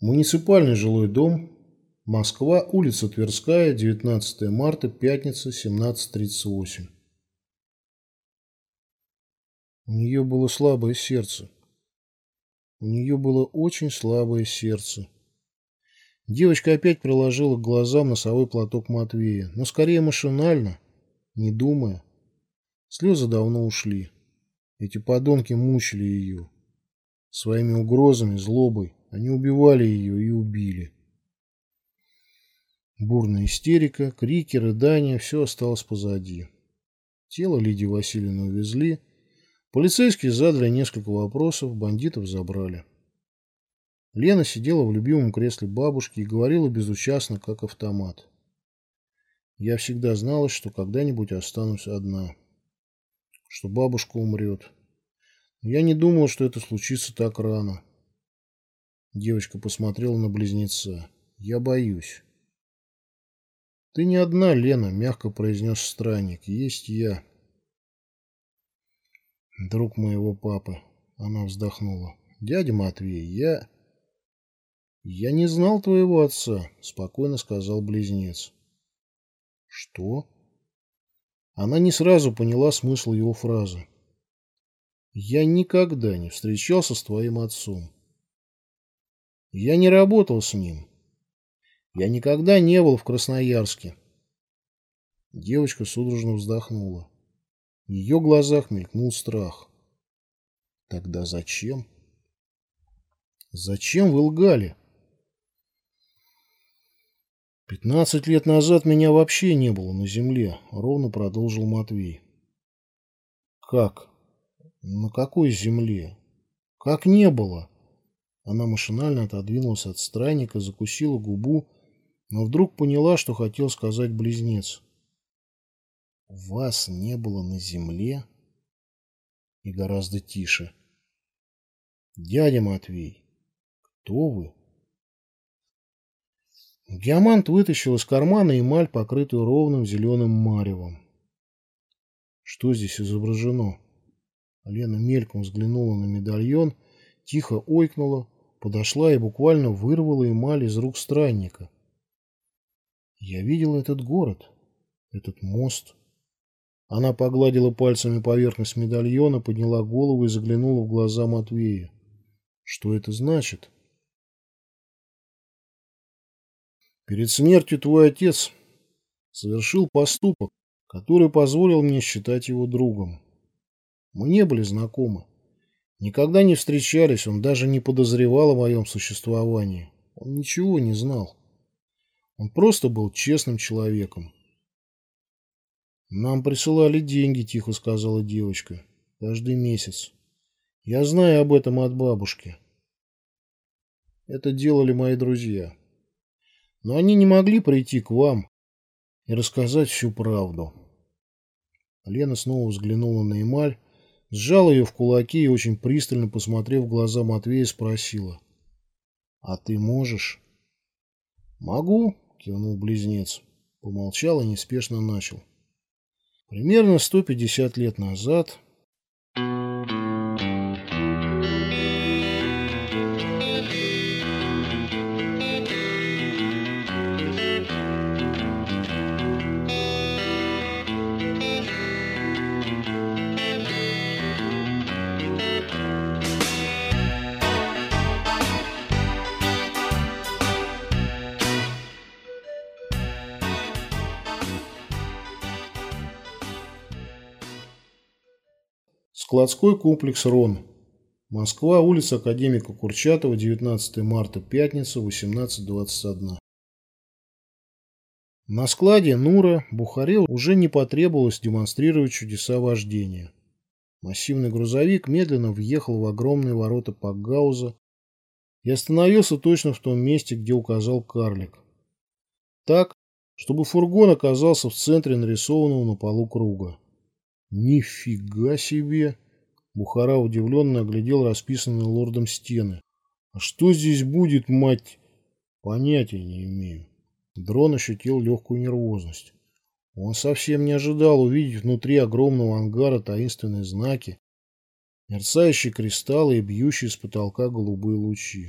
Муниципальный жилой дом, Москва, улица Тверская, 19 марта, пятница, 17.38. У нее было слабое сердце. У нее было очень слабое сердце. Девочка опять приложила к глазам носовой платок Матвея, но скорее машинально, не думая. Слезы давно ушли. Эти подонки мучили ее. Своими угрозами, злобой они убивали ее и убили. Бурная истерика, крики, рыдания – все осталось позади. Тело Лидии Васильевны увезли. Полицейские задали несколько вопросов, бандитов забрали. Лена сидела в любимом кресле бабушки и говорила безучастно, как автомат. Я всегда знала, что когда-нибудь останусь одна. Что бабушка умрет. Я не думала, что это случится так рано. Девочка посмотрела на близнеца. Я боюсь. Ты не одна, Лена, мягко произнес странник. Есть я. Друг моего папы. Она вздохнула. Дядя Матвей, я... Я не знал твоего отца, спокойно сказал близнец. Что? Она не сразу поняла смысл его фразы. Я никогда не встречался с твоим отцом. Я не работал с ним. Я никогда не был в Красноярске. Девочка судорожно вздохнула. В ее глазах мелькнул страх. Тогда зачем? Зачем вы лгали? Пятнадцать лет назад меня вообще не было на земле, ровно продолжил Матвей. Как? На какой земле? Как не было? Она машинально отодвинулась от странника, закусила губу, но вдруг поняла, что хотел сказать близнец. «Вас не было на земле?» И гораздо тише. «Дядя Матвей, кто вы?» Геомант вытащил из кармана эмаль, покрытую ровным зеленым маревом. «Что здесь изображено?» Лена мельком взглянула на медальон, тихо ойкнула, подошла и буквально вырвала эмаль из рук странника. Я видела этот город, этот мост. Она погладила пальцами поверхность медальона, подняла голову и заглянула в глаза Матвея. Что это значит? Перед смертью твой отец совершил поступок, который позволил мне считать его другом. Мы не были знакомы. Никогда не встречались, он даже не подозревал о моем существовании. Он ничего не знал. Он просто был честным человеком. «Нам присылали деньги», — тихо сказала девочка. «Каждый месяц. Я знаю об этом от бабушки. Это делали мои друзья. Но они не могли прийти к вам и рассказать всю правду». Лена снова взглянула на эмаль, сжала ее в кулаки и, очень пристально посмотрев в глаза Матвея, спросила. «А ты можешь?» «Могу», — кивнул близнец. Помолчал и неспешно начал. «Примерно 150 лет назад Складской комплекс «Рон». Москва, улица Академика Курчатова, 19 марта, пятница, 18.21. На складе Нура Бухаре уже не потребовалось демонстрировать чудеса вождения. Массивный грузовик медленно въехал в огромные ворота Пакгауза и остановился точно в том месте, где указал карлик. Так, чтобы фургон оказался в центре нарисованного на полу круга. Нифига себе! Бухара удивленно оглядел расписанные лордом стены. А что здесь будет, мать? Понятия не имею. Дрон ощутил легкую нервозность. Он совсем не ожидал увидеть внутри огромного ангара таинственные знаки, мерцающие кристаллы и бьющие с потолка голубые лучи.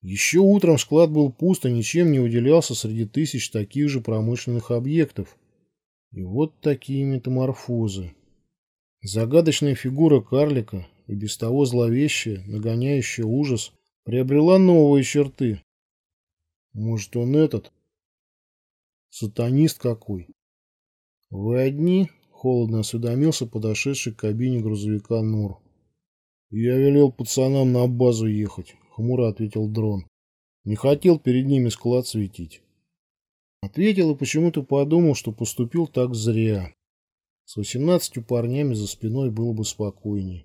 Еще утром склад был пуст и ничем не выделялся среди тысяч таких же промышленных объектов. И вот такие метаморфозы. Загадочная фигура карлика, и без того зловещая, нагоняющая ужас, приобрела новые черты. Может, он этот? Сатанист какой? Вы одни? Холодно осведомился подошедший к кабине грузовика Нур. Я велел пацанам на базу ехать, хмуро ответил дрон. Не хотел перед ними склад светить. Ответил и почему-то подумал, что поступил так зря. С восемнадцатью парнями за спиной было бы спокойней.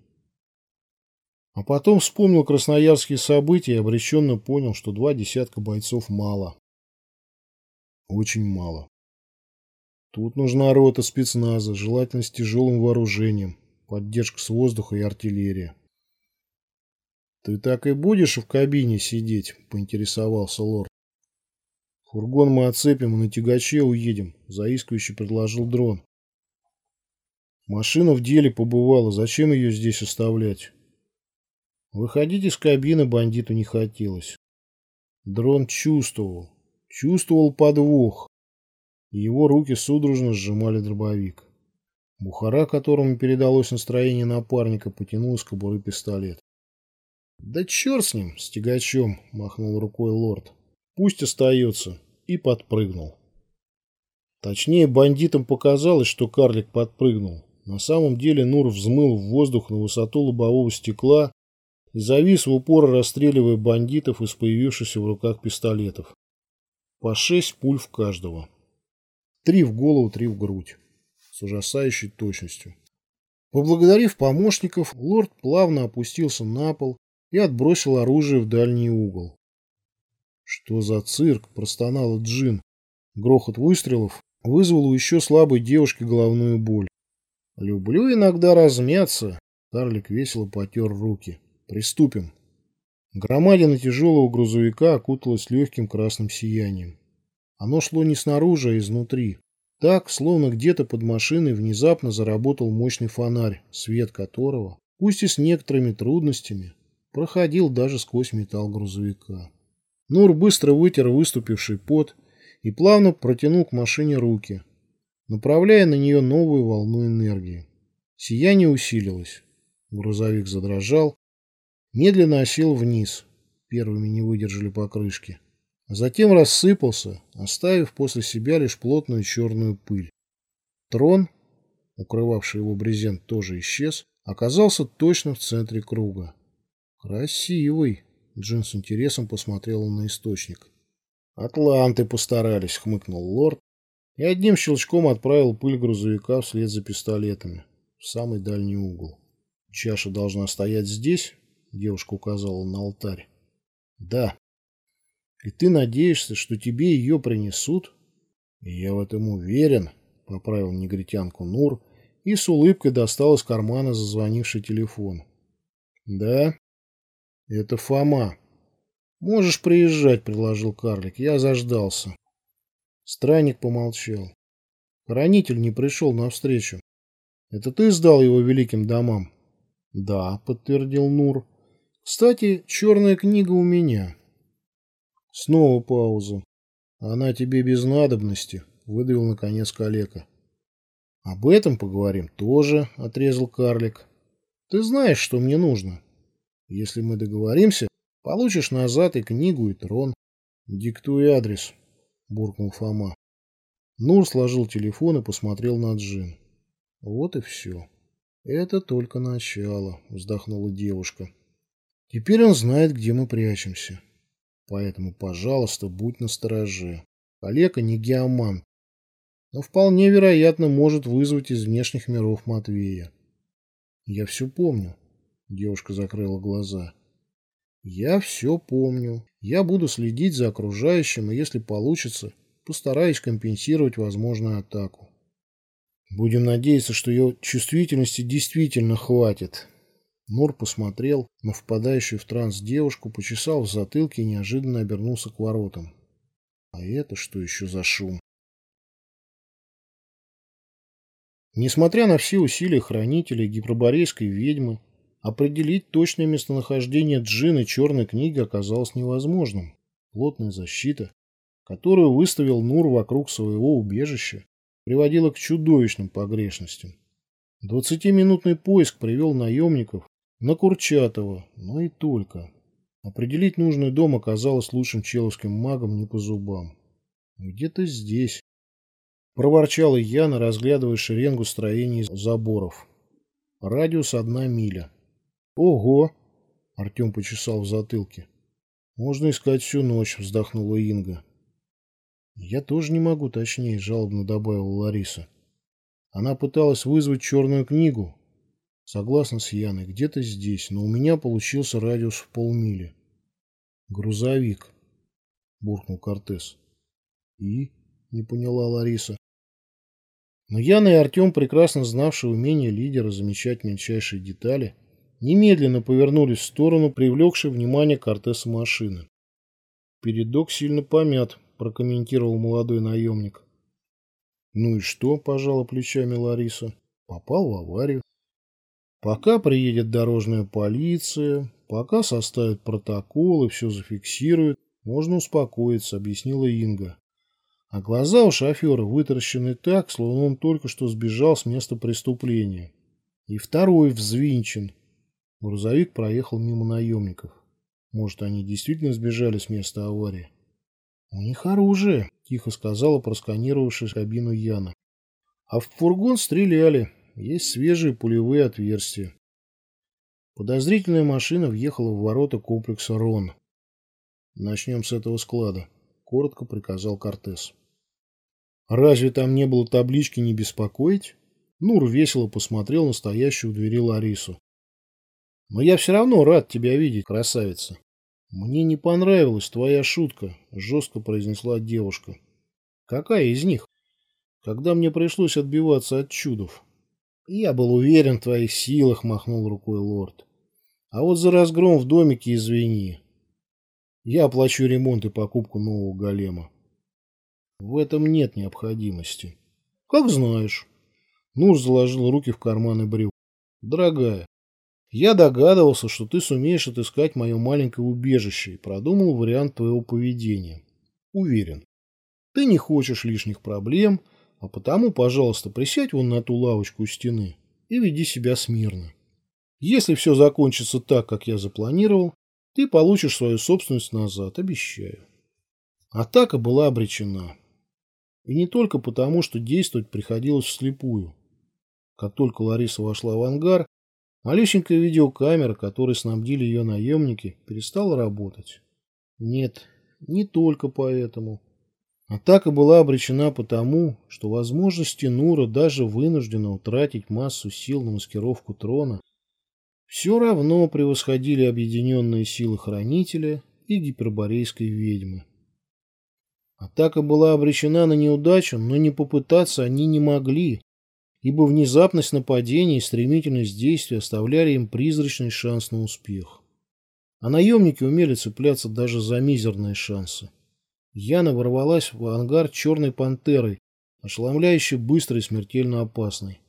А потом вспомнил красноярские события и обреченно понял, что два десятка бойцов мало. Очень мало. Тут нужна рота спецназа, желательно с тяжелым вооружением, поддержка с воздуха и артиллерия. «Ты так и будешь в кабине сидеть?» – поинтересовался лорд. «Фургон мы отцепим и на тягаче уедем», – заискивающе предложил дрон. Машина в деле побывала, зачем ее здесь оставлять? Выходить из кабины бандиту не хотелось. Дрон чувствовал, чувствовал подвох. его руки судорожно сжимали дробовик. Бухара, которому передалось настроение напарника, потянул из кобуры пистолет. «Да черт с ним, с тягачом!» — махнул рукой лорд. «Пусть остается!» и подпрыгнул. Точнее, бандитам показалось, что карлик подпрыгнул. На самом деле Нур взмыл в воздух на высоту лобового стекла и завис в упор, расстреливая бандитов из появившихся в руках пистолетов. По шесть пуль в каждого. Три в голову, три в грудь. С ужасающей точностью. Поблагодарив помощников, лорд плавно опустился на пол и отбросил оружие в дальний угол. «Что за цирк?» – простонала Джин. Грохот выстрелов вызвал у еще слабой девушки головную боль. Люблю иногда размяться. Карлик весело потер руки. Приступим. Громадина тяжелого грузовика окуталась легким красным сиянием. Оно шло не снаружи, а изнутри. Так, словно где-то под машиной внезапно заработал мощный фонарь, свет которого, пусть и с некоторыми трудностями, проходил даже сквозь металл грузовика. Нур быстро вытер выступивший пот и плавно протянул к машине руки, направляя на нее новую волну энергии. Сияние усилилось. Грузовик задрожал, медленно осел вниз. Первыми не выдержали покрышки. А затем рассыпался, оставив после себя лишь плотную черную пыль. Трон, укрывавший его брезент, тоже исчез, оказался точно в центре круга. «Красивый!» — Джин с интересом посмотрел на источник. «Атланты постарались», — хмыкнул лорд, и одним щелчком отправил пыль грузовика вслед за пистолетами в самый дальний угол. «Чаша должна стоять здесь?» — девушка указала на алтарь. «Да. И ты надеешься, что тебе ее принесут?» «Я в этом уверен», — поправил негритянку Нур и с улыбкой достал из кармана зазвонивший телефон. «Да, это Фома. Можешь приезжать», — предложил карлик. «Я заждался». Странник помолчал. Хранитель не пришел навстречу. Это ты сдал его великим домам? Да, подтвердил Нур. Кстати, черная книга у меня. Снова пауза. Она тебе без надобности, выдавил наконец калека. Об этом поговорим тоже, отрезал карлик. Ты знаешь, что мне нужно. Если мы договоримся, получишь назад и книгу, и трон. Диктуй адрес буркнул Фома. Нур сложил телефон и посмотрел на Джин. Вот и все. Это только начало, вздохнула девушка. Теперь он знает, где мы прячемся. Поэтому, пожалуйста, будь настороже. Олега не геоман, но вполне вероятно может вызвать из внешних миров Матвея. Я все помню. Девушка закрыла глаза. Я все помню. Я буду следить за окружающим, и если получится, постараюсь компенсировать возможную атаку. Будем надеяться, что ее чувствительности действительно хватит. Нур посмотрел на впадающую в транс девушку, почесал в затылке и неожиданно обернулся к воротам. А это что еще за шум? Несмотря на все усилия хранителей гиперборейской ведьмы, Определить точное местонахождение Джин и черной книги оказалось невозможным. Плотная защита, которую выставил Нур вокруг своего убежища, приводила к чудовищным погрешностям. Двадцатиминутный поиск привел наемников на Курчатова, но и только. Определить нужный дом оказалось лучшим человским магом не по зубам. «Где-то здесь», — проворчала Яна, разглядывая шеренгу строений заборов. Радиус одна миля. «Ого!» — Артем почесал в затылке. «Можно искать всю ночь», — вздохнула Инга. «Я тоже не могу точнее», — жалобно добавила Лариса. Она пыталась вызвать черную книгу. Согласна с Яной, где-то здесь, но у меня получился радиус в полмили. «Грузовик», — буркнул Кортес. «И?» — не поняла Лариса. Но Яна и Артем, прекрасно знавшие умение лидера замечать мельчайшие детали, немедленно повернулись в сторону привлекшей внимание Кортеса машины. Передок сильно помят, прокомментировал молодой наемник. Ну и что, пожала плечами Лариса. Попал в аварию. Пока приедет дорожная полиция, пока составят протокол и все зафиксируют, можно успокоиться, объяснила Инга. А глаза у шофера вытаращены так, словно он только что сбежал с места преступления. И второй взвинчен. Грузовик проехал мимо наемников. Может, они действительно сбежали с места аварии? «У них оружие», — тихо сказала просканировавшая кабину Яна. «А в фургон стреляли. Есть свежие пулевые отверстия». Подозрительная машина въехала в ворота комплекса «Рон». «Начнем с этого склада», — коротко приказал Кортес. «Разве там не было таблички «Не беспокоить»?» Нур весело посмотрел на стоящую у двери Ларису. «Но я все равно рад тебя видеть, красавица». «Мне не понравилась твоя шутка», — жестко произнесла девушка. «Какая из них?» «Когда мне пришлось отбиваться от чудов». «Я был уверен в твоих силах», — махнул рукой лорд. «А вот за разгром в домике извини. Я оплачу ремонт и покупку нового голема». «В этом нет необходимости». «Как знаешь». Нур заложил руки в карманы брюк. «Дорогая, я догадывался, что ты сумеешь отыскать мое маленькое убежище и продумал вариант твоего поведения. Уверен. Ты не хочешь лишних проблем, а потому, пожалуйста, присядь вон на ту лавочку у стены и веди себя смирно. Если все закончится так, как я запланировал, ты получишь свою собственность назад, обещаю. Атака была обречена. И не только потому, что действовать приходилось вслепую. Как только Лариса вошла в ангар, Малюсенькая видеокамера, которой снабдили ее наемники, перестала работать. Нет, не только поэтому. Атака была обречена потому, что возможности Нура даже вынуждена утратить массу сил на маскировку трона, все равно превосходили объединенные силы Хранителя и гиперборейской ведьмы. Атака была обречена на неудачу, но не попытаться они не могли, ибо внезапность нападения и стремительность действий оставляли им призрачный шанс на успех. А наемники умели цепляться даже за мизерные шансы. Яна ворвалась в ангар черной пантерой, ошеломляюще быстрой и смертельно опасной.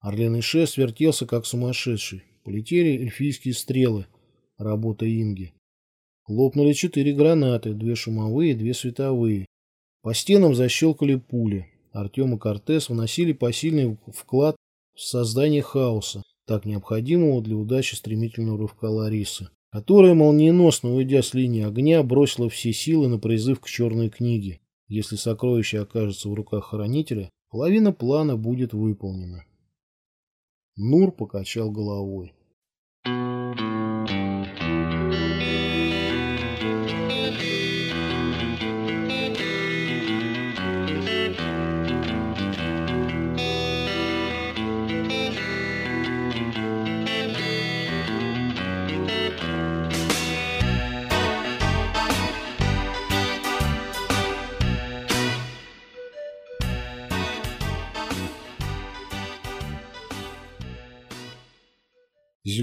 Орленый шест вертелся, как сумасшедший. Полетели эльфийские стрелы, работа Инги. Хлопнули четыре гранаты, две шумовые, две световые. По стенам защелкали пули. Артем и Кортес вносили посильный вклад в создание хаоса, так необходимого для удачи стремительного рывка Ларисы, которая, молниеносно уйдя с линии огня, бросила все силы на призыв к черной книге. Если сокровище окажется в руках хранителя, половина плана будет выполнена. Нур покачал головой.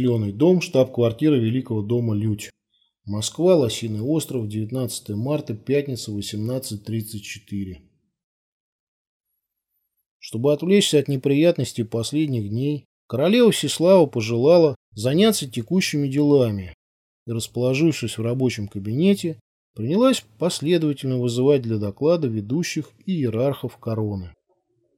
Зеленый дом, штаб-квартира Великого дома Людь. Москва, Лосиный остров, 19 марта, пятница, 18.34. Чтобы отвлечься от неприятностей последних дней, королева Всеслава пожелала заняться текущими делами и, расположившись в рабочем кабинете, принялась последовательно вызывать для доклада ведущих и иерархов короны.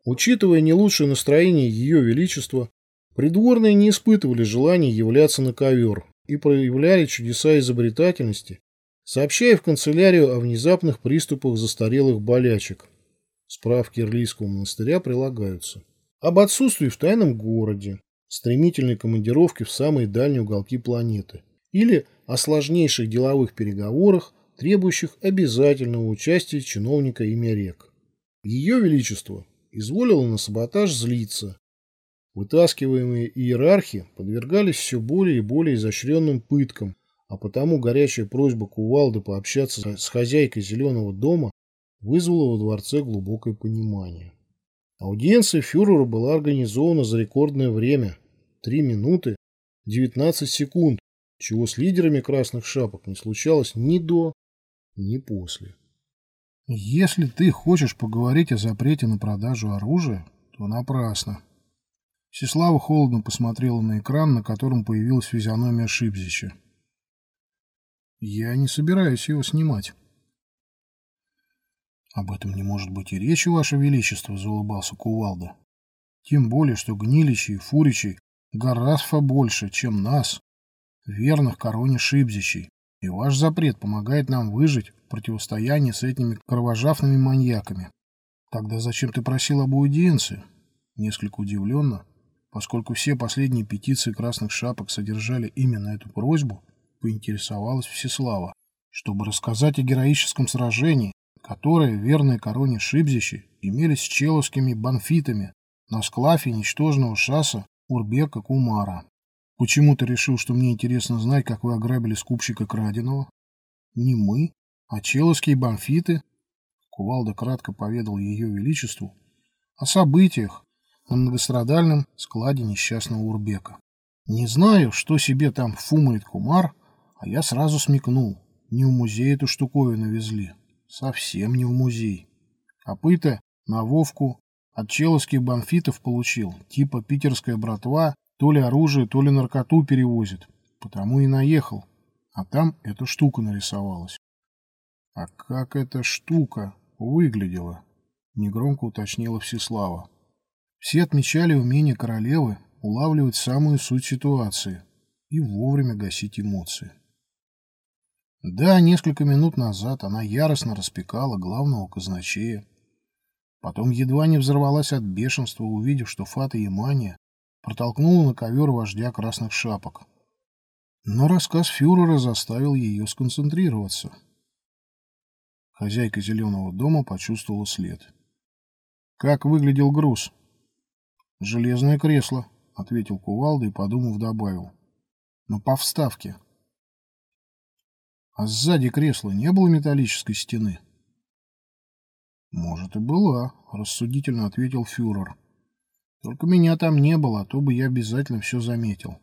Учитывая не лучшее настроение Ее Величества, придворные не испытывали желания являться на ковер и проявляли чудеса изобретательности, сообщая в канцелярию о внезапных приступах застарелых болячек. Справки Ирлийского монастыря прилагаются. Об отсутствии в тайном городе, стремительной командировке в самые дальние уголки планеты или о сложнейших деловых переговорах, требующих обязательного участия чиновника имя рек. Ее Величество изволило на саботаж злиться. Вытаскиваемые иерархи подвергались все более и более изощренным пыткам, а потому горячая просьба Кувалды пообщаться с хозяйкой Зеленого дома вызвала во дворце глубокое понимание. Аудиенция фюрера была организована за рекордное время – 3 минуты 19 секунд, чего с лидерами красных шапок не случалось ни до, ни после. Если ты хочешь поговорить о запрете на продажу оружия, то напрасно. Сеслава холодно посмотрела на экран, на котором появилась физиономия Шибзича. Я не собираюсь его снимать. Об этом не может быть и речи, Ваше Величество, заулыбался Кувалда. Тем более, что гниличи и фуричи гораздо больше, чем нас, верных короне Шибзичей. И ваш запрет помогает нам выжить в противостоянии с этими кровожавными маньяками. Тогда зачем ты просил об аудиенции? Несколько удивленно, поскольку все последние петиции красных шапок содержали именно эту просьбу, поинтересовалась Всеслава, чтобы рассказать о героическом сражении, которое верные короне Шибзищи имели с человскими банфитами на склафе ничтожного шаса Урбека Кумара. Почему ты решил, что мне интересно знать, как вы ограбили скупщика краденого? Не мы, а человские банфиты. Кувалда кратко поведал ее величеству о событиях на многострадальном складе несчастного Урбека. Не знаю, что себе там фумает Кумар, а я сразу смекнул. Не в музей эту штуковину везли. Совсем не в музей. Копыта на Вовку от человских банфитов получил, типа питерская братва то ли оружие, то ли наркоту перевозит. Потому и наехал. А там эта штука нарисовалась. А как эта штука выглядела? Негромко уточнила Всеслава. Все отмечали умение королевы улавливать самую суть ситуации и вовремя гасить эмоции. Да, несколько минут назад она яростно распекала главного казначея. Потом едва не взорвалась от бешенства, увидев, что Фата Ямания протолкнула на ковер вождя красных шапок. Но рассказ фюрера заставил ее сконцентрироваться. Хозяйка зеленого дома почувствовала след. «Как выглядел груз?» «Железное кресло», — ответил Кувалда и, подумав, добавил. «Но по вставке». «А сзади кресла не было металлической стены?» «Может, и была», — рассудительно ответил фюрер. Только меня там не было, а то бы я обязательно все заметил.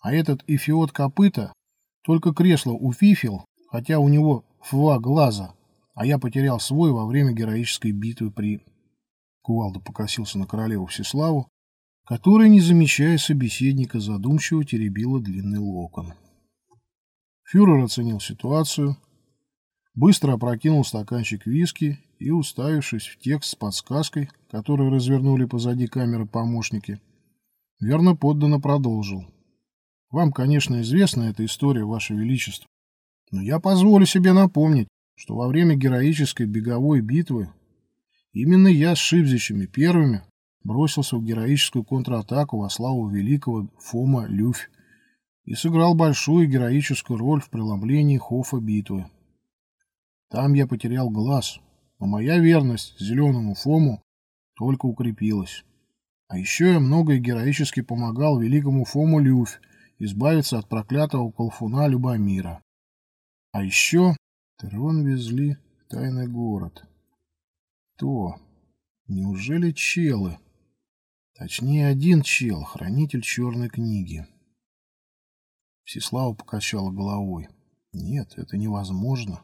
А этот эфиот копыта только кресло уфифил, хотя у него фва глаза, а я потерял свой во время героической битвы при... Кувалда покосился на королеву Всеславу, которая, не замечая собеседника, задумчиво теребила длинный локон. Фюрер оценил ситуацию, быстро опрокинул стаканчик виски и, уставившись в текст с подсказкой, которую развернули позади камеры помощники, верно подданно продолжил. Вам, конечно, известна эта история, Ваше Величество, но я позволю себе напомнить, что во время героической беговой битвы именно я с Шибзичами первыми бросился в героическую контратаку во славу великого Фома Люфь и сыграл большую героическую роль в преломлении Хофа битвы. Там я потерял глаз, но моя верность зеленому Фому только укрепилась. А еще я много и героически помогал великому Фому Люфь избавиться от проклятого колфуна Любомира. А еще Терон везли в тайный город. То, неужели челы? Точнее, один чел, хранитель черной книги. Всеслава покачала головой. Нет, это невозможно.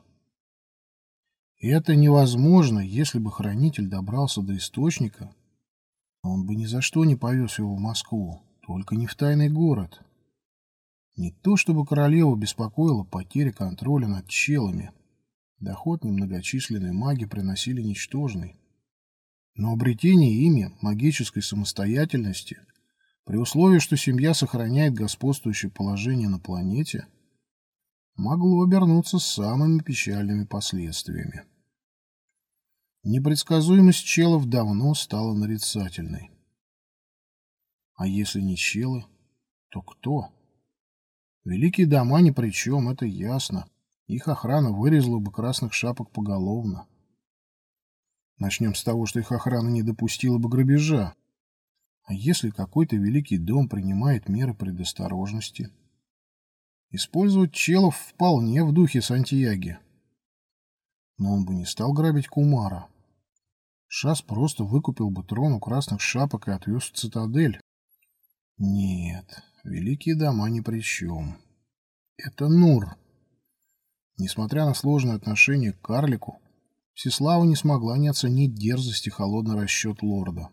Это невозможно, если бы хранитель добрался до источника Он бы ни за что не повез его в Москву, только не в тайный город. Не то чтобы королева беспокоила потеря контроля над челами. Доход немногочисленной маги приносили ничтожный. Но обретение ими магической самостоятельности, при условии, что семья сохраняет господствующее положение на планете, могло обернуться самыми печальными последствиями. Непредсказуемость челов давно стала нарицательной. А если не челы, то кто? Великие дома ни при чем, это ясно. Их охрана вырезала бы красных шапок поголовно. Начнем с того, что их охрана не допустила бы грабежа. А если какой-то великий дом принимает меры предосторожности? Использовать челов вполне в духе Сантьяги. Но он бы не стал грабить Кумара. Шас просто выкупил бы трон у красных шапок и отвез в цитадель. Нет, великие дома ни при чем. Это Нур. Несмотря на сложное отношение к карлику, Всеслава не смогла не оценить дерзость и холодный расчет лорда.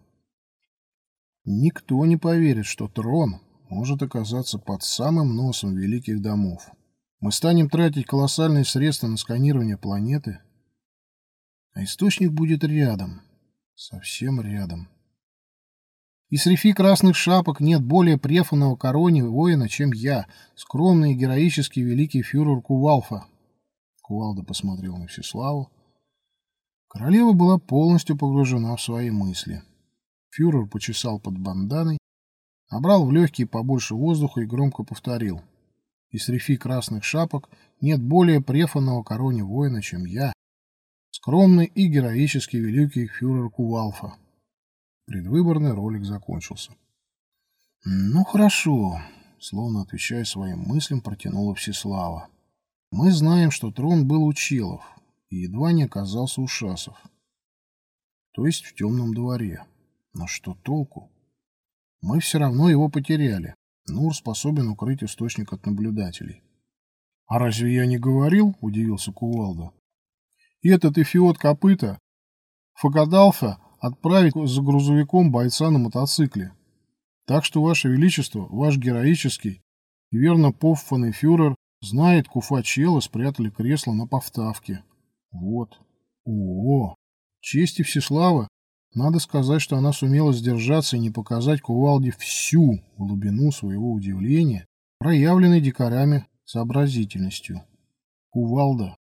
Никто не поверит, что трон может оказаться под самым носом великих домов. Мы станем тратить колоссальные средства на сканирование планеты, а источник будет рядом, совсем рядом. И среди красных шапок нет более префанного короне воина, чем я, скромный и героический великий фюрер Кувалфа. Кувалда посмотрел на Всеславу. Королева была полностью погружена в свои мысли. Фюрер почесал под банданой, набрал в легкие побольше воздуха и громко повторил. И среди красных шапок нет более префанного короне воина, чем я, скромный и героический великий фюрер Кувалфа. Предвыборный ролик закончился. «Ну, хорошо», — словно отвечая своим мыслям, протянула Всеслава. «Мы знаем, что трон был у Челов и едва не оказался у Шасов. То есть в темном дворе. Но что толку? Мы все равно его потеряли. Нур способен укрыть источник от наблюдателей». «А разве я не говорил?» — удивился Кувалда. «И этот эфиот копыта, Фагадалфа, отправить за грузовиком бойца на мотоцикле. Так что, Ваше Величество, ваш героический и верно поффанный фюрер знает, куфа чела спрятали кресло на повтавке. Вот. О, честь и всеслава. Надо сказать, что она сумела сдержаться и не показать кувалде всю глубину своего удивления, проявленной дикарями сообразительностью. Кувалда,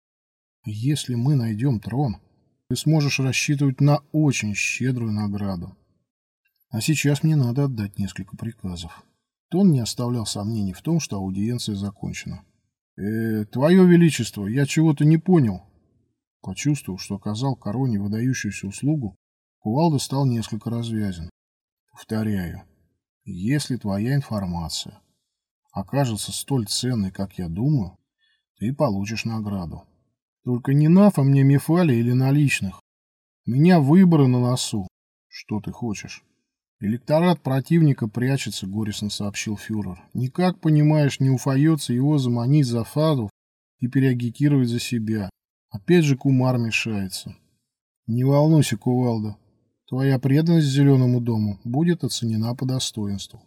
если мы найдем трон, ты сможешь рассчитывать на очень щедрую награду. А сейчас мне надо отдать несколько приказов. Тон не оставлял сомнений в том, что аудиенция закончена. «Э, «Твое Величество, я чего-то не понял». Почувствовав, что оказал короне выдающуюся услугу, Кувалда стал несколько развязен. «Повторяю, если твоя информация окажется столь ценной, как я думаю, ты получишь награду. Только не нафа мне мифали или наличных. У меня выборы на носу. Что ты хочешь? Электорат противника прячется, горестно сообщил фюрер. Никак, понимаешь, не уфается его заманить за фаду и переагитировать за себя. Опять же кумар мешается. Не волнуйся, кувалда. Твоя преданность Зеленому дому будет оценена по достоинству.